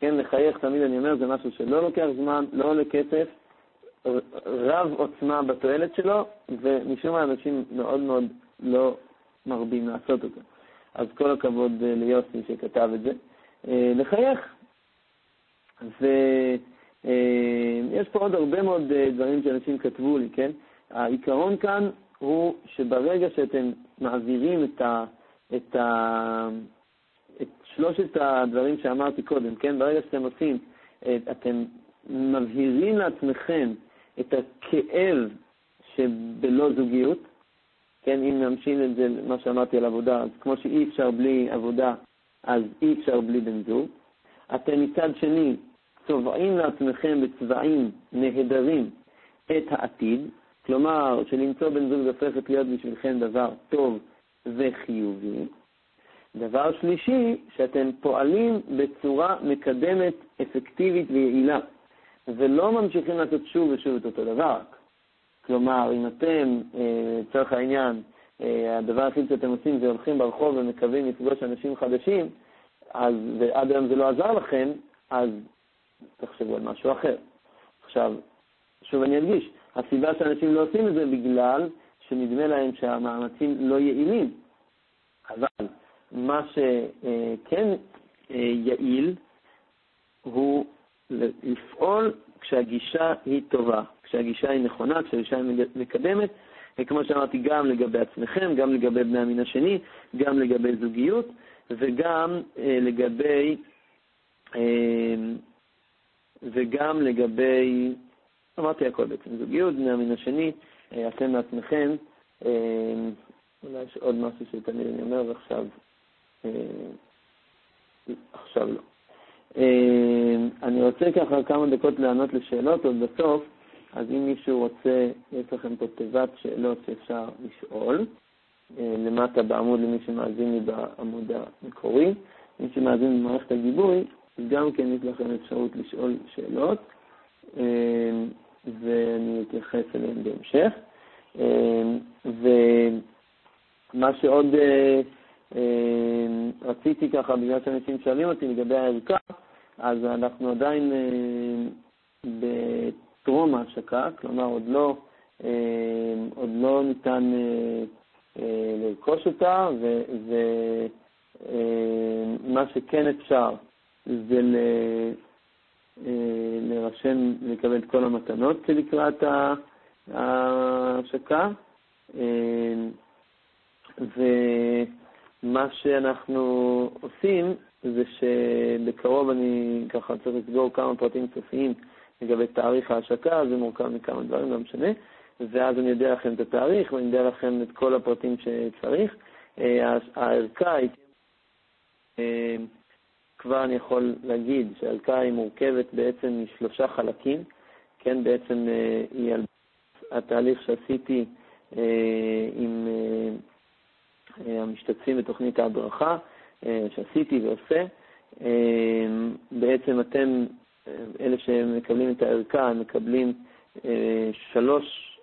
כן, לחייך, תמיד אני אומר, זה משהו שלא לוקח זמן, לא עולה כסף, רב עוצמה בתועלת שלו, ומשום מה אנשים מאוד מאוד לא מרבים לעשות אותו. אז כל הכבוד אה, ליוסי שכתב את זה. אה, לחייך. ו... אה, פה עוד הרבה מאוד דברים שאנשים כתבו לי, כן? העיקרון כאן הוא שברגע שאתם מעבירים את, ה, את, ה, את שלושת הדברים שאמרתי קודם, כן? ברגע שאתם עושים, אה, אתם מבהירים לעצמכם את הכאב שבלא זוגיות, כן, אם נמשיל את זה, מה שאמרתי על עבודה, אז כמו שאי אפשר בלי עבודה, אז אי אפשר בלי בן זוג. אתם מצד שני צובעים לעצמכם בצבעים נהדרים את העתיד, כלומר שלמצוא בן זוג הופכת להיות בשבילכם דבר טוב וחיובי. דבר שלישי, שאתם פועלים בצורה מקדמת, אפקטיבית ויעילה, ולא ממשיכים לעשות שוב ושוב את אותו דבר. כלומר, אם אתם, אה, לצורך העניין, אה, הדבר היחיד שאתם עושים זה הולכים ברחוב ומקווים לפגוש אנשים חדשים, אז, ועד היום זה לא עזר לכם, אז תחשבו על משהו אחר. עכשיו, שוב אני אדגיש, הסיבה שאנשים לא עושים את זה בגלל שנדמה להם שהמאמצים לא יעילים. אבל מה שכן אה, יעיל הוא לפעול כשהגישה היא טובה, כשהגישה היא נכונה, כשהגישה היא מקדמת, וכמו שאמרתי, גם לגבי עצמכם, גם לגבי בני המין השני, גם לגבי זוגיות, וגם אה, לגבי אה, וגם לגבי, אמרתי הכל בעצם, זוגיות, בני המין השני, אה, אתם מעצמכם, אה, אולי יש עוד משהו שתמיד אני אומר ועכשיו אה, עכשיו לא. אני רוצה ככה כמה דקות לענות לשאלות עוד בסוף, אז אם מישהו רוצה, יש לכם פה תיבת שאלות שאפשר לשאול, למטה בעמוד למי שמאזין לי בעמוד המקורי. מי שמאזין במערכת הגיבוי, גם כן יש לכם אפשרות לשאול שאלות, ואני אתייחס אליהן בהמשך. אה, ומה שעוד אה, רציתי ככה, בגלל שאנשים שואלים אותי לגבי הערכה, אז אנחנו עדיין בטרום ההשקה, כלומר עוד לא, עוד לא ניתן לרכוש אותה, ומה שכן אפשר זה אה, לרשם, לקבל את כל המתנות שלקראת ההשקה. אה, ומה שאנחנו עושים זה שבקרוב אני ככה צריך לסגור כמה פרטים סופיים לגבי תאריך ההשקה, זה מורכב מכמה דברים, לא משנה, ואז אני יודע לכם את התאריך ואני יודע לכם את כל הפרטים שצריך. אה, הערכה היא... כבר אני יכול להגיד שההלקאה היא מורכבת בעצם משלושה חלקים, כן, בעצם אה, היא על התהליך שעשיתי אה, עם אה, המשתתפים בתוכנית ההדרכה, שעשיתי ועושה, בעצם אתם, אלה שמקבלים את הערכה, מקבלים שלוש,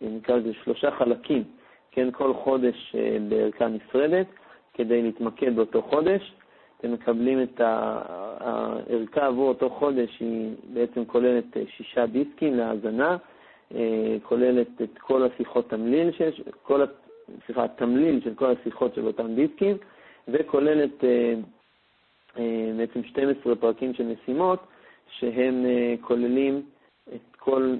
נקרא לזה שלושה חלקים, כן, כל חודש בערכה נפרדת, כדי להתמקד באותו חודש. אתם מקבלים את הערכה עבור אותו חודש, היא בעצם כוללת שישה דיסקים להאזנה, כוללת את כל השיחות תמליל שיש, כל, סליחה, התמליל של כל השיחות של אותם דיסקים, וכוללת אה, אה, בעצם 12 פרקים של משימות, שהם אה, כוללים את כל,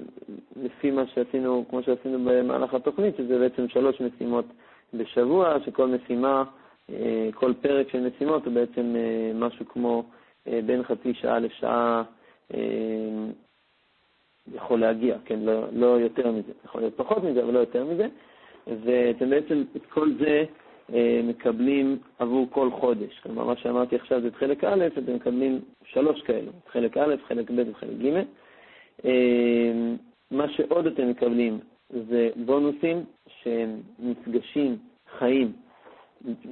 לפי מה שעשינו, כמו שעשינו במהלך התוכנית, שזה בעצם שלוש משימות בשבוע, שכל משימה, כל פרק של משימות הוא בעצם משהו כמו בין חצי שעה לשעה יכול להגיע, כן, לא, לא יותר מזה, יכול להיות פחות מזה, אבל לא יותר מזה, ואתם בעצם את כל זה אה, מקבלים עבור כל חודש. כלומר, מה שאמרתי עכשיו זה את חלק א', אתם מקבלים שלוש כאלו, את חלק א', חלק ב' וחלק ג'. אה, מה שעוד אתם מקבלים זה בונוסים שהם מפגשים חיים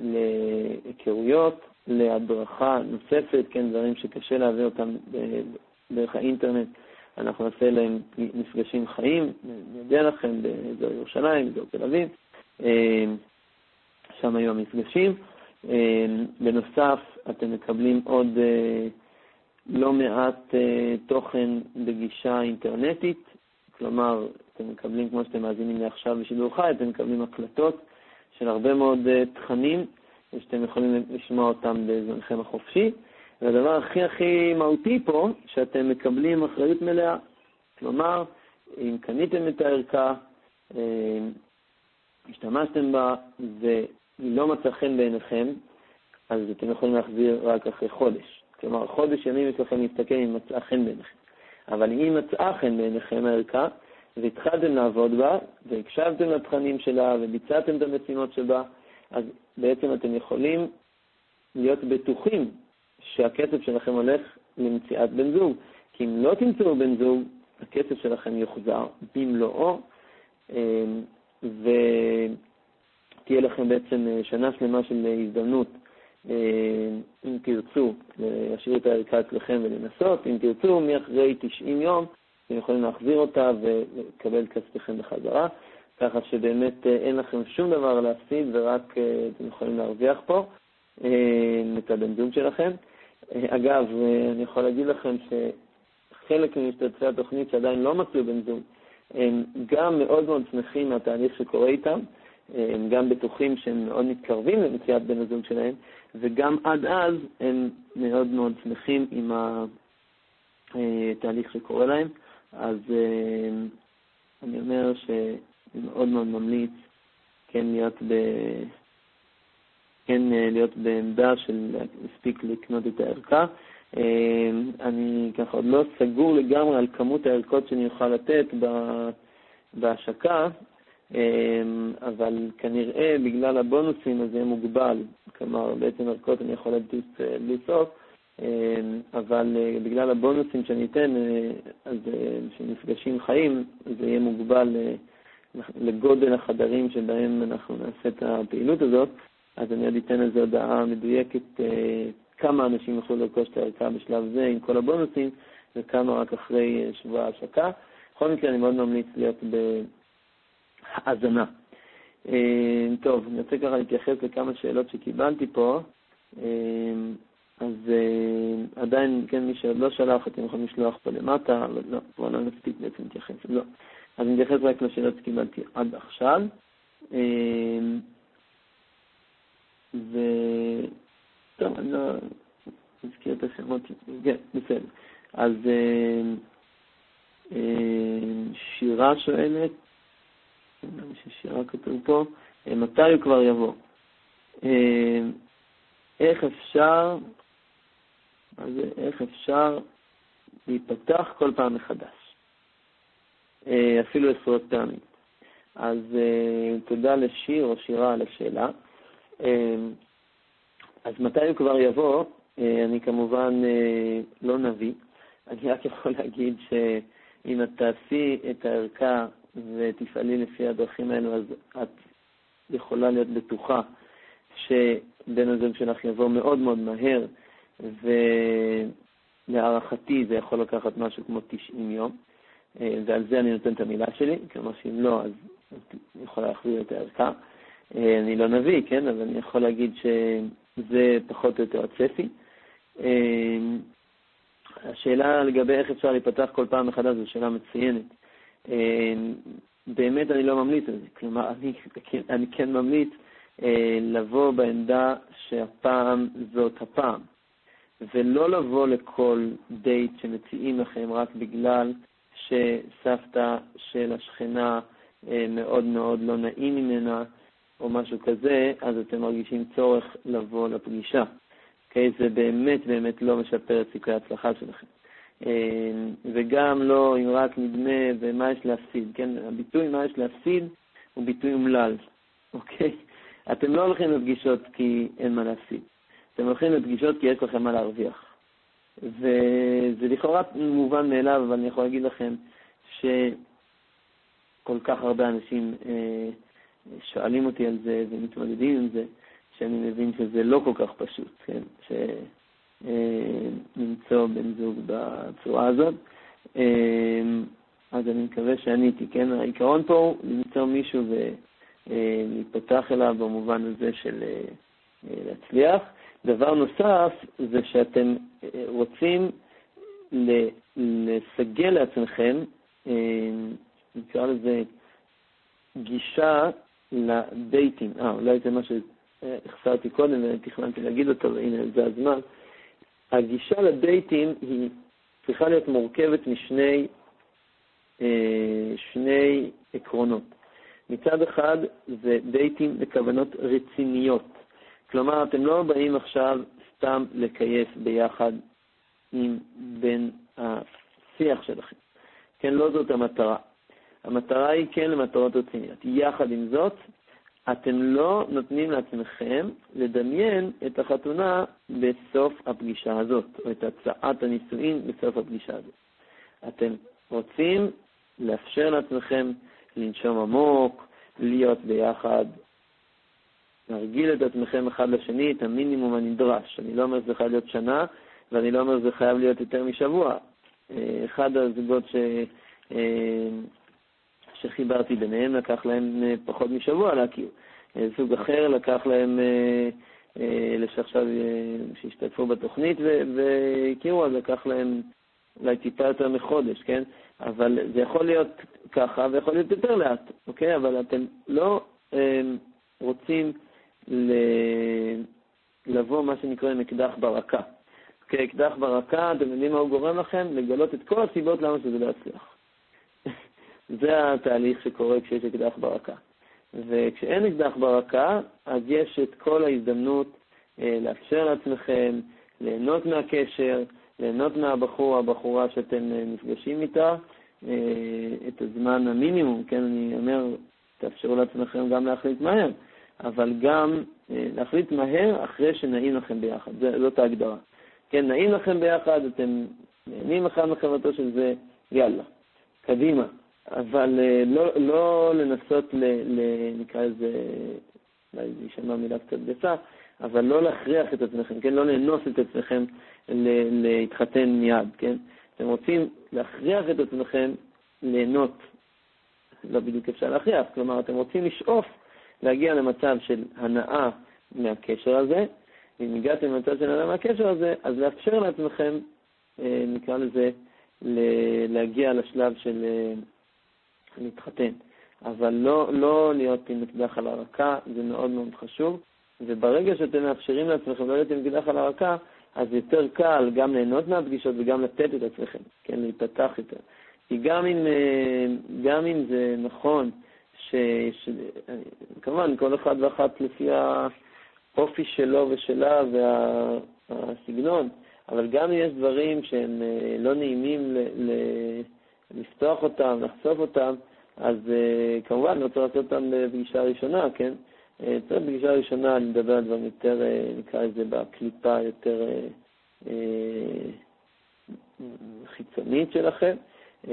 להיכרויות, להדרכה נוספת, כן, דברים שקשה להעביר אותם דרך האינטרנט. אנחנו נעשה להם מפגשים חיים, יודע לכם, באזור ירושלים, באזור תל אביב. אה, שם היו המפגשים. אה, בנוסף, אתם מקבלים עוד אה, לא מעט אה, תוכן בגישה אינטרנטית, כלומר, אתם מקבלים, כמו שאתם מאזינים לי עכשיו בשידור חי, אתם מקבלים הקלטות של הרבה מאוד תכנים, ושאתם יכולים לשמוע אותם בזמנכם החופשי. והדבר הכי הכי מהותי פה, שאתם מקבלים אחריות מלאה. כלומר, אם קניתם את הערכה, השתמשתם בה, היא לא מצאה חן בעיניכם, אז אתם יכולים להחזיר רק אחרי חודש. כלומר, חודש ימים יש לכם להסתכל אם מצאה חן בעיניכם. אבל אם מצאה חן בעיניכם הערכה, והתחלתם לעבוד בה, והקשבתם לתכנים שלה, וביצעתם את המשימות שבה, אז בעצם אתם יכולים להיות בטוחים שהכסף שלכם הולך למציאת בן זוג. כי אם לא תמצאו בן זוג, הכסף שלכם יוחזר במלואו, אה, ו... תהיה לכם בעצם אה, שנה שלמה של הזדמנות, אה, אם תרצו, להשאיר את הערכה אצלכם ולנסות. אם תרצו, מאחרי 90 יום, אתם יכולים להחזיר אותה ולקבל את כספכם בחזרה, ככה שבאמת אין לכם שום דבר להפסיד ורק אתם יכולים להרוויח פה את הבן זוג שלכם. אגב, אני יכול להגיד לכם שחלק ממשתתפי התוכנית שעדיין לא מצאו בן זוג, הם גם מאוד מאוד שמחים מהתהליך שקורה איתם, הם גם בטוחים שהם מאוד מתקרבים למציאת בן הזוג שלהם, וגם עד אז הם מאוד מאוד שמחים עם התהליך שקורה להם. אז אה, אני אומר שאני מאוד מאוד ממליץ כן להיות, ב... כן אה, להיות בעמדה של להספיק לקנות את הערכה. אה, אני ככה עוד לא סגור לגמרי על כמות הערכות שאני אוכל לתת בהשקה, אבל כנראה בגלל הבונוסים אז מוגבל. כלומר, בעצם ערכות אני יכול להדפיס בלי סוף, אבל אה, בגלל הבונוסים שאני אתן, אה, אז שמפגשים חיים, זה יהיה מוגבל לגודל החדרים שבהם אנחנו נעשה את הפעילות הזאת, אז אני עוד אתן איזו הודעה מדויקת כמה אנשים יוכלו לרכוש את הערכה בשלב זה עם כל הבונוסים, וכמה רק אחרי שבוע ההשקה. בכל מקרה, אני מאוד ממליץ להיות ב... האזנה. אה, טוב, אני רוצה ככה להתייחס לכמה שאלות שקיבלתי פה. אה, אז אה, עדיין, כן, מי שעוד לא שלח, אתם יכולים לשלוח פה למטה, אבל לא, בואו לא נספיק בעצם להתייחס. לא. אז אני אתייחס רק לשאלות שקיבלתי עד עכשיו. ו... טוב, אני לא אזכיר את השמות, כן, בסדר. אז שירה שואלת, ששירה כתוב פה, אה, מתי הוא כבר יבוא. אה, איך אפשר, זה, איך אפשר להיפתח כל פעם מחדש, אה, אפילו עשרות פעמים. אז תודה לשיר או שירה על השאלה. אז מתי הוא כבר יבוא? אני כמובן לא נביא, אני רק יכול להגיד שאם את תעשי את הערכה ותפעלי לפי הדרכים האלו, אז את יכולה להיות בטוחה שבן הזוג שלך יבוא מאוד מאוד מהר, ולהערכתי זה יכול לקחת משהו כמו 90 יום, אה, ועל זה אני נותן את המילה שלי, כלומר שאם לא, אז אני יכול להחזיר את הערכה. אה, אני לא נביא, כן, אבל אני יכול להגיד שזה פחות או יותר הצפי. אה, השאלה לגבי איך אפשר להיפתח כל פעם מחדש זו שאלה מצוינת. באמת אני לא ממליץ על זה. כלומר, אני, אני כן ממליץ לבוא בעמדה שהפעם זאת הפעם, ולא לבוא לכל דייט שמציעים לכם רק בגלל שסבתא של השכנה אה, מאוד מאוד לא נעים ממנה או משהו כזה, אז אתם מרגישים צורך לבוא לפגישה. Okay, אוקיי? זה באמת באמת לא משפר את סיכוי ההצלחה שלכם. אה, וגם לא אם רק נדמה ומה יש להפסיד, כן? הביטוי מה יש להפסיד הוא ביטוי אומלל, אוקיי? אתם לא הולכים לפגישות כי אין מה להפסיד, אתם הולכים לפגישות כי יש לכם מה להרוויח. וזה לכאורה מובן מאליו, אבל אני יכול להגיד לכם שכל כך הרבה אנשים אה, שואלים אותי על זה ומתמודדים עם זה, שאני מבין שזה לא כל כך פשוט, כן? ש... אה, למצוא בן זוג בצורה הזאת. אה, אז אני מקווה שעניתי, כן? העיקרון פה הוא למצוא מישהו ולהיפתח אליו במובן הזה של אה, להצליח. דבר נוסף זה שאתם רוצים לסגל לעצמכם, נקרא לזה גישה לדייטים. אה, אולי זה מה שהחסרתי קודם ותכננתי להגיד אותו, והנה זה הזמן. הגישה לדייטים היא צריכה להיות מורכבת משני אה, שני עקרונות. מצד אחד זה דייטים בכוונות רציניות. כלומר, אתם לא באים עכשיו סתם לקייף ביחד עם בן השיח שלכם. כן, לא זאת המטרה. המטרה היא כן למטרות רציניות. יחד עם זאת, אתם לא נותנים לעצמכם לדמיין את החתונה בסוף הפגישה הזאת, או את הצעת הנישואין בסוף הפגישה הזאת. אתם רוצים לאפשר לעצמכם לנשום עמוק, להיות ביחד, להרגיל את עצמכם אחד לשני, את המינימום הנדרש. אני לא אומר שזה חייב להיות שנה, ואני לא אומר שזה חייב להיות יותר משבוע. אה, אחד הזוגות ש... אה, שחיברתי ביניהם, לקח להם אה, פחות משבוע להכיר. זוג אה, אחר לקח להם, אלה אה, שעכשיו, שהשתתפו בתוכנית והכירו, אז לקח להם אולי טיפה יותר מחודש, כן? אבל זה יכול להיות ככה ויכול להיות יותר לאט, אוקיי? אבל אתם לא רוצים ל... לבוא, מה שנקרא, עם אקדח ברקה. אוקיי, אקדח ברקה, אתם יודעים מה הוא גורם לכם? לגלות את כל הסיבות למה שזה לא יצליח. [laughs] זה התהליך שקורה כשיש אקדח ברקה. וכשאין אקדח ברקה, אז יש את כל ההזדמנות אה, לאפשר לעצמכם ליהנות מהקשר, ליהנות מהבחור או הבחורה שאתם אה, נפגשים איתה, אה, את הזמן המינימום, כן, אני אומר, תאפשרו לעצמכם גם להחליט מהר, אבל גם להחליט מהר אחרי שנעים לכם ביחד, זאת ההגדרה. כן, נעים לכם ביחד, אתם נהנים אחד מחברתו של זה, יאללה, קדימה, אבל אה, לא, לא לנסות, ל, ל, נקרא לזה, אולי זה יישמע מילה קצת גסה, אבל לא להכריח את עצמכם, כן? לא לאנוס את עצמכם להתחתן מיד, כן? אתם רוצים להכריח את עצמכם ליהנות, לא בדיוק אפשר להכריח, כלומר, אתם רוצים לשאוף להגיע למצב של הנאה מהקשר הזה, ואם הגעתם למצב של הנאה מהקשר הזה, אז לאפשר לעצמכם, אה, נקרא לזה, להגיע לשלב של אה, להתחתן. אבל לא, לא להיות עם אקדח על הרקה, זה מאוד מאוד חשוב. וברגע שאתם מאפשרים לעצמכם לא להיות עם אקדח על הרקה, אז יותר קל גם ליהנות מהפגישות וגם לתת את עצמכם, כן, להיפתח יותר. כי גם אם, אה, גם אם זה נכון, ש, ש, כמובן, כל אחד ואחת לפי האופי שלו ושלה והסגנון, אבל גם יש דברים שהם אה, לא נעימים ל, ל, לפתוח אותם, לחשוף אותם, אז uh, כמובן לא צריך לעשות אותם בפגישה ראשונה, כן? צריך בפגישה ראשונה לדבר על דברים יותר, נקרא לזה בקליפה יותר חיצונית שלכם. Uh,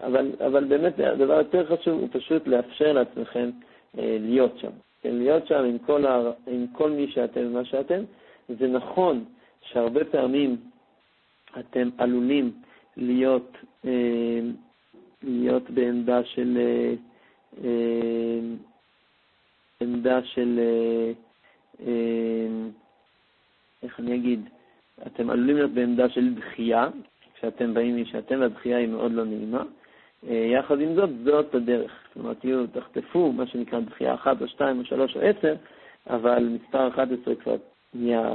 אבל, אבל באמת הדבר יותר חשוב הוא פשוט לאפשר לעצמכם uh, להיות שם. כן, להיות שם עם כל, ה, עם כל מי שאתם ומה שאתם. זה נכון שהרבה פעמים אתם עלולים להיות, אה, להיות בעמדה של, אה, אה, עמדה של, אה, אה, איך אני אגיד, אתם עלולים להיות בעמדה של דחייה, כשאתם באים משאתם, והדחייה היא מאוד לא נעימה. אה, יחד עם זאת, זאת הדרך. כלומר, תהיו, תחטפו מה שנקרא דחייה אחת או שתיים או שלוש או עשר, אבל מספר 11 כבר נהיה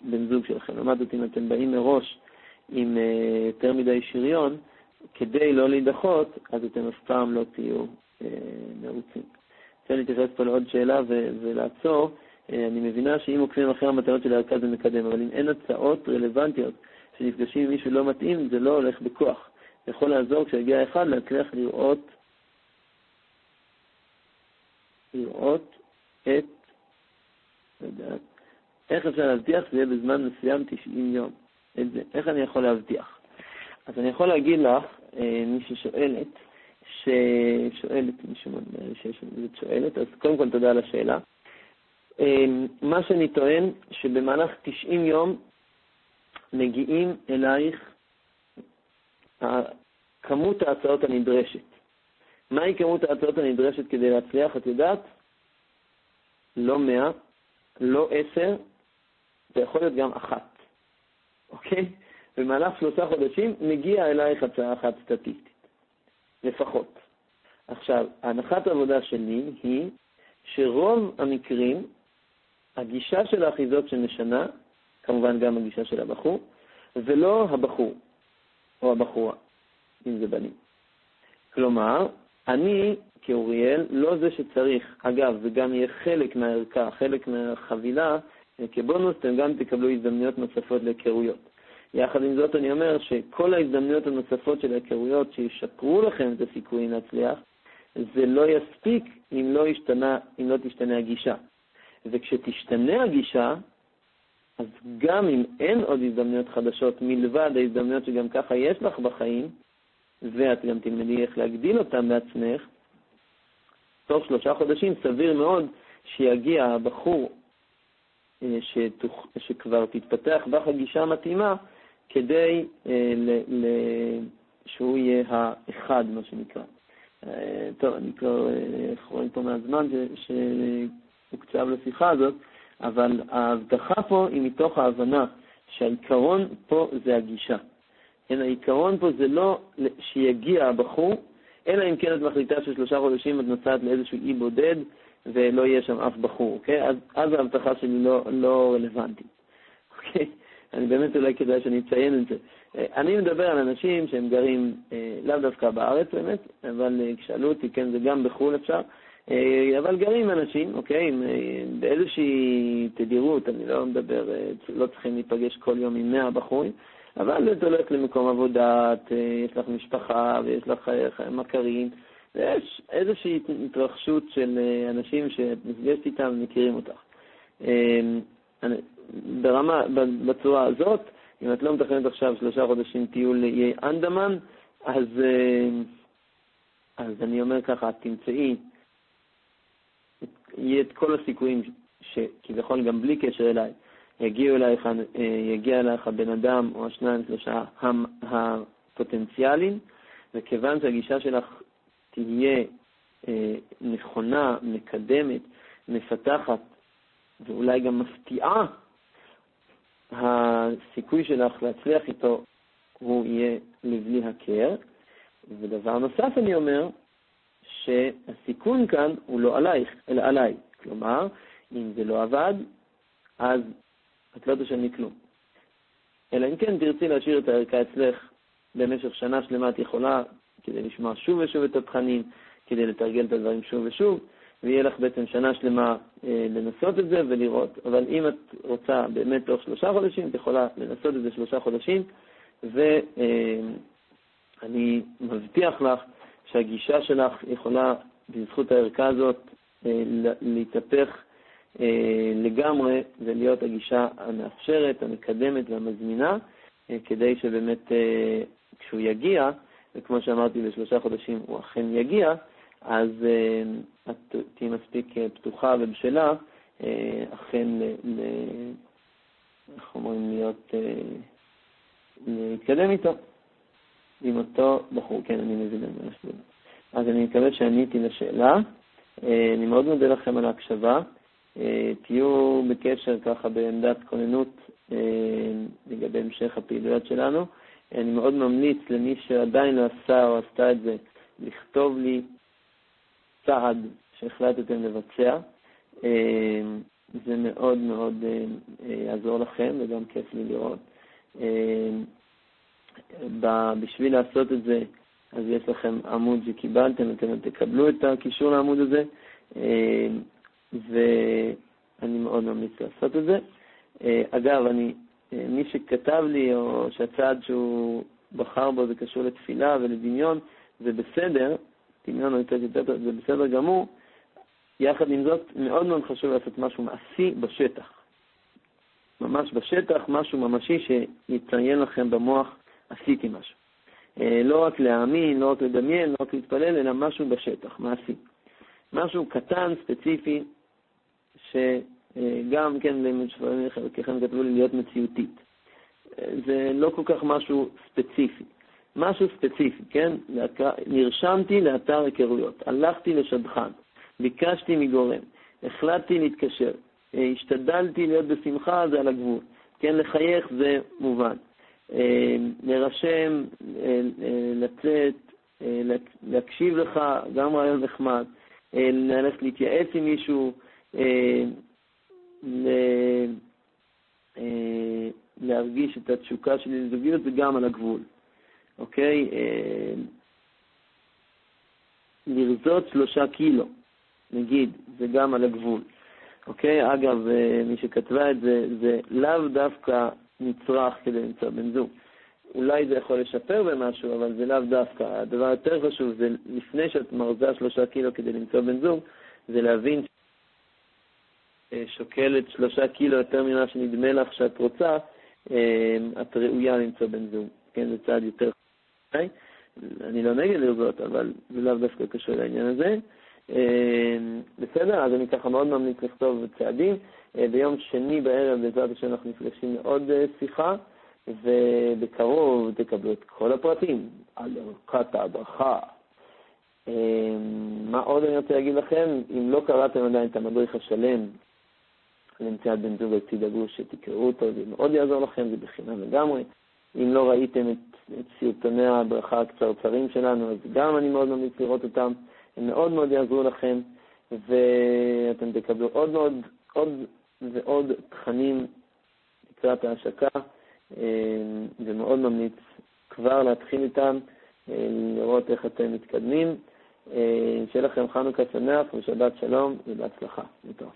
בן זוג שלכם. לעומת זאת, אם אתם באים מראש עם אה, יותר מדי שריון, כדי לא להידחות, אז אתם אף פעם לא תהיו אה, מרוצים. רוצה להתייחס פה לעוד שאלה ולעצור. אני מבינה שאם עוקבים אחרי המטרות של הערכה זה מקדם, אבל אם אין הצעות רלוונטיות שנפגשים עם מישהו לא מתאים, זה לא הולך בכוח. זה יכול לעזור כשיגיע אחד להצליח לראות, לראות את, יודע, איך אפשר להבטיח שזה יהיה בזמן מסוים 90 יום? את זה, איך אני יכול להבטיח? אז אני יכול להגיד לך, אה, מי ששואלת, ששואלת, מישהו שואלת, אז קודם כל תודה על השאלה. אה, מה שאני טוען, שבמהלך 90 יום מגיעים אלייך כמות ההצעות הנדרשת. מהי כמות ההצעות הנדרשת כדי להצליח? את יודעת? לא מאה, לא עשר, זה יכול להיות גם אחת, אוקיי? במהלך שלושה חודשים מגיע אלייך הצעה אחת סטטיסטית, לפחות. עכשיו, הנחת העבודה שלי היא שרוב המקרים, הגישה של האחיזות שמשנה, כמובן גם הגישה של הבחור, ולא הבחור או הבחורה, אם זה בנים. כלומר, אני כאוריאל לא זה שצריך, אגב, זה גם יהיה חלק מהערכה, חלק מהחבילה, כבונוס אתם גם תקבלו הזדמנויות נוספות להיכרויות. יחד עם זאת אני אומר שכל ההזדמנויות הנוספות של ההיכרויות שישפרו לכם את הסיכויים להצליח, זה לא יספיק אם לא, השתנה, אם לא תשתנה הגישה. וכשתשתנה הגישה, אז גם אם אין עוד הזדמנויות חדשות מלבד ההזדמנויות שגם ככה יש לך בחיים, ואת גם תלמדי איך להגדיל אותן בעצמך, תוך שלושה חודשים סביר מאוד שיגיע הבחור אה, שתוך, שכבר תתפתח בך הגישה המתאימה כדי אה, ל, ל, שהוא יהיה האחד, מה שנקרא. אה, טוב, אני כבר, רואים פה מהזמן שהוקצב לשיחה הזאת, אבל ההבטחה פה היא מתוך ההבנה שהעיקרון פה זה הגישה. כן, העיקרון פה זה לא שיגיע הבחור, אלא אם כן את מחליטה ששלושה חודשים את נוסעת לאיזשהו אי בודד ולא יהיה שם אף בחור, אוקיי? אז, אז ההבטחה שלי לא, לא רלוונטית, אוקיי? אני באמת אולי כדאי שאני אציין את זה. אני מדבר על אנשים שהם גרים אה, לאו דווקא בארץ באמת, אבל אה, כשאלו אותי, כן, זה גם בחו"ל אפשר, אה, אבל גרים אנשים, אוקיי, אה, באיזושהי תדירות, אני לא מדבר, אה, לא צריכים להיפגש כל יום עם 100 בחורים, אבל את הולכת למקום עבודה, יש לך משפחה ויש לך מכרים, ויש איזושהי התרחשות של אנשים שאת נפגשת איתם ומכירים אותך. ברמה, בצורה הזאת, אם את לא מתכננת עכשיו שלושה חודשים טיול לאיי אנדמן, אז, אז אני אומר ככה, תמצאי יהיה את כל הסיכויים שכביכול גם בלי קשר אליי, יגיעו אלייך, אה, יגיע אלייך הבן אדם או השניים, שלושה הפוטנציאליים, וכיוון שהגישה שלך תהיה אה, נכונה, מקדמת, מפתחת ואולי גם מפתיעה, הסיכוי שלך להצליח איתו הוא יהיה לבלי הכר. ודבר נוסף אני אומר, שהסיכון כאן הוא לא עלייך, אלא עליי. כלומר, אם זה לא עבד, אז את לא תשלמי כלום. אלא אם כן תרצי להשאיר את הערכה אצלך במשך שנה שלמה, את יכולה, כדי לשמוע שוב ושוב את התכנים, כדי לתרגל את הדברים שוב ושוב, ויהיה לך בעצם שנה שלמה אה, לנסות את זה ולראות. אבל אם את רוצה באמת תוך שלושה חודשים, את יכולה לנסות את זה שלושה חודשים, ואני אה, מבטיח לך שהגישה שלך יכולה, בזכות הערכה הזאת, אה, להתהפך אה, לגמרי ולהיות הגישה המאפשרת, המקדמת והמזמינה, אה, כדי שבאמת כשהוא יגיע, וכמו שאמרתי, בשלושה חודשים הוא אכן יגיע, אז את תהיי מספיק פתוחה ובשלה, אכן, איך אומרים, להיות, להתקדם איתו, עם אותו בחור. כן, אני מבין את זה. אז אני מקווה שעניתי לשאלה. אני מאוד מודה לכם על ההקשבה. תהיו בקשר ככה בעמדת כוננות לגבי המשך הפעילויות שלנו. אני מאוד ממליץ למי שעדיין לא עשה או עשתה את זה, לכתוב לי צעד שהחלטתם לבצע. זה מאוד מאוד יעזור לכם וגם כיף לי לראות. בשביל לעשות את זה, אז יש לכם עמוד שקיבלתם, אתם תקבלו את הקישור לעמוד הזה, ואני מאוד ממליץ לעשות את זה. אגב, אני, מי שכתב לי, או שהצעד שהוא בחר בו זה קשור לתפילה ולדמיון, זה בסדר, דמיון או יותר יותר, זה בסדר גמור. יחד עם זאת, מאוד מאוד חשוב לעשות משהו מעשי בשטח. ממש בשטח, משהו ממשי שיציין לכם במוח, עשיתי משהו. לא רק להאמין, לא רק לדמיין, לא רק להתפלל, אלא משהו בשטח, מעשי. משהו קטן, ספציפי, שגם, כן, חלקכם כתבו לי להיות מציאותית. זה לא כל כך משהו ספציפי. משהו ספציפי, כן? נרשמתי לאתר היכרויות, הלכתי לשדכן, ביקשתי מגורם, החלטתי להתקשר, השתדלתי להיות בשמחה, זה על הגבול. כן, לחייך זה מובן. להירשם, לצאת, להקשיב לך, גם רעיון נחמד, ללכת להתייעץ עם מישהו, להרגיש את התשוקה שלי לזוגיות, זה גם על הגבול. אוקיי? לרזות שלושה קילו, נגיד, זה גם על הגבול. אוקיי? אגב, מי שכתבה את זה, זה לאו דווקא נצרך כדי למצוא בן זוג. אולי זה יכול לשפר במשהו, אבל זה לאו דווקא. הדבר היותר חשוב זה, לפני שאת מרזה שלושה קילו כדי למצוא בן זוג, זה להבין שוקלת שלושה קילו יותר ממה שנדמה לך שאת רוצה, את ראויה למצוא בן זוג. כן, זה צעד יותר חשוב. אני לא נגד לרזות, אבל זה לאו דווקא קשור לעניין הזה. בסדר, אז אני ככה מאוד ממליץ לכתוב צעדים. ביום שני בערב, בעזרת השם, אנחנו נפגשים לעוד שיחה, ובקרוב תקבלו את כל הפרטים על ערכת ההדרכה. מה עוד אני רוצה להגיד לכם? אם לא קראתם עדיין את המדריך השלם למציאת בן זוג, תדאגו שתקראו אותו, זה מאוד יעזור לכם, זה בחינם לגמרי. אם לא ראיתם את, את סרטוני ההדרכה הקצרצרים שלנו, אז גם אני מאוד ממליץ לראות אותם. הם מאוד מאוד יעזרו לכם, ואתם תקבלו עוד מאוד, עוד ועוד תכנים לקראת ההשקה, ומאוד ממליץ כבר להתחיל איתם, לראות איך אתם מתקדמים. שיהיה לכם חנוכה שמח ושבת שלום ובהצלחה. בטוב.